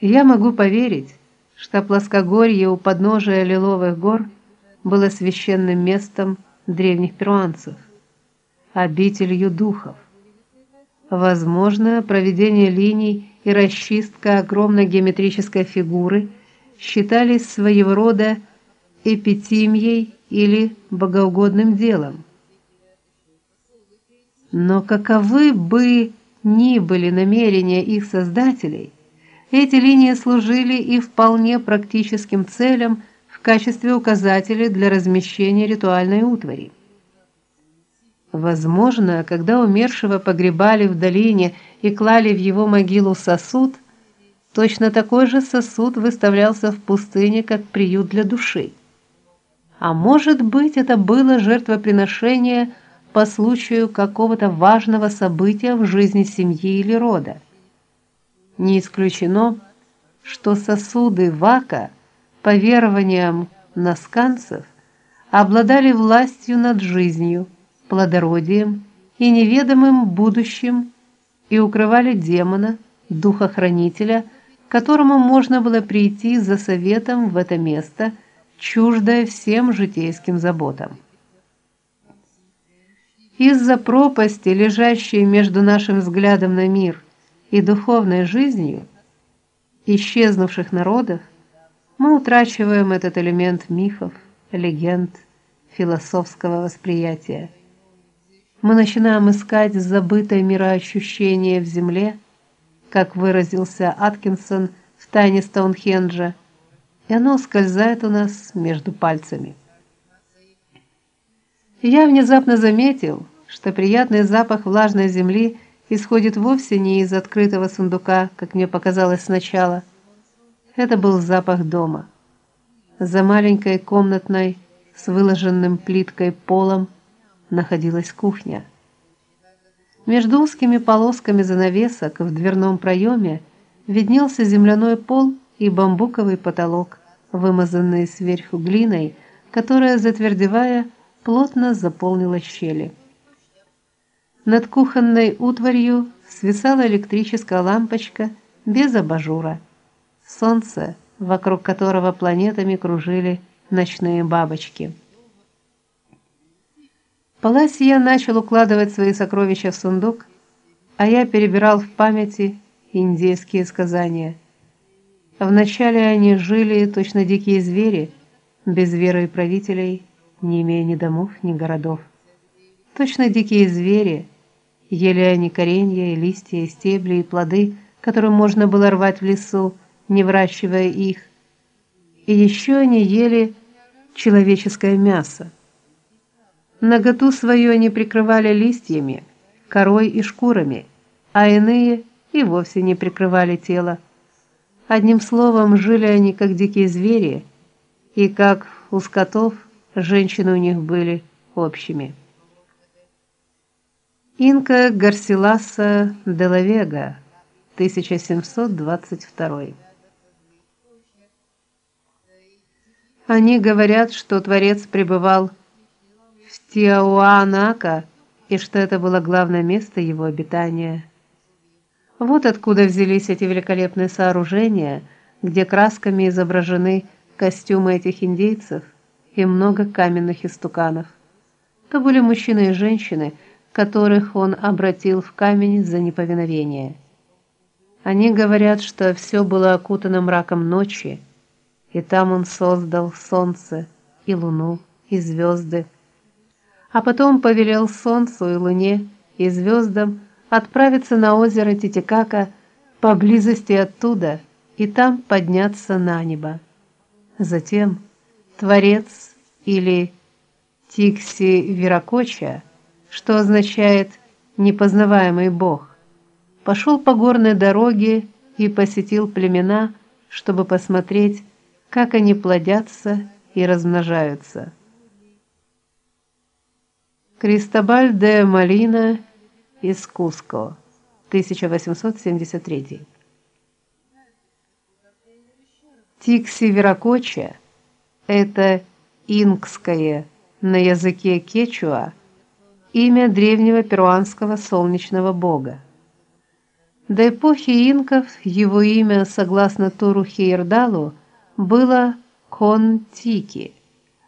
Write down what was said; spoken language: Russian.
Я могу поверить, что плоскогорье у подножия Лиловых гор было священным местом древних перуанцев, обителью духов. Возможно, проведение линий и расчистка огромной геометрической фигуры считались своего рода эпитимией или богоугодным делом. Но каковы бы ни были намерения их создателей, эти линии служили и вполне практическим целям в качестве указателей для размещения ритуальной утвари. Возможно, когда умершего погребали в долине и клали в его могилу сосуд, точно такой же сосуд выставлялся в пустыне как приют для души. А может быть, это было жертвоприношение по случаю какого-то важного события в жизни семьи или рода. Не исключено, что сосуды вака, по верованиям насканцев, обладали властью над жизнью, плодородием и неведомым будущим и укрывали демона, духа-хранителя, к которому можно было прийти за советом в это место, чуждое всем житейским заботам. Из-за пропасти, лежащей между нашим взглядом на мир и духовной жизнью исчезнувших народов, мы утрачиваем этот элемент мифов, легенд, философского восприятия. Мы начинаем искать забытое мироощущение в земле, как выразился Аткинсон в Тайне Стоунхенджа, и оно скользает у нас между пальцами. Я внезапно заметил, что приятный запах влажной земли исходит вовсе не из открытого сундука, как мне показалось сначала. Это был запах дома. За маленькой комнатной с выложенным плиткой полом находилась кухня. Между узкими полосками занавесок в дверном проеме виднелся земляной пол и бамбуковый потолок, вымазанные сверху глиной, которая, затвердевая, плотно заполнила щели. Над кухонной утварью свисала электрическая лампочка без абажура. Солнце, вокруг которого планетами кружили ночные бабочки. Паласия начал укладывать свои сокровища в сундук, а я перебирал в памяти индейские сказания. Вначале они жили точно дикие звери, без веры и правителей, не имея ни домов, ни городов. Точно дикие звери, ели они коренья и листья, и стебли, и плоды, которые можно было рвать в лесу, не выращивая их. И еще они ели человеческое мясо. Наготу свою они прикрывали листьями, корой и шкурами, а иные и вовсе не прикрывали тело. Одним словом, жили они как дикие звери, и как у скотов женщины у них были общими. Инка Гарсиласа де ла Вега, 1722. Они говорят, что Творец пребывал в Тиауанака и что это было главное место его обитания. Вот откуда взялись эти великолепные сооружения, где красками изображены костюмы этих индейцев и много каменных истуканов. То были мужчины и женщины, которых он обратил в камень за неповиновение. Они говорят, что все было окутано мраком ночи, и там он создал солнце и луну и звезды, а потом повелел солнцу и луне и звездам отправиться на озеро Титикака поблизости оттуда и там подняться на небо. Затем Творец или Тикси Виракоча что означает непознаваемый Бог, пошел по горной дороге и посетил племена, чтобы посмотреть, как они плодятся и размножаются. Кристобаль де Малина из Куско, 1873. Тикси Веракоча это инкское на языке кечуа имя древнего перуанского солнечного бога. До эпохи инков его имя, согласно Туру Хейрдалу, было Контики –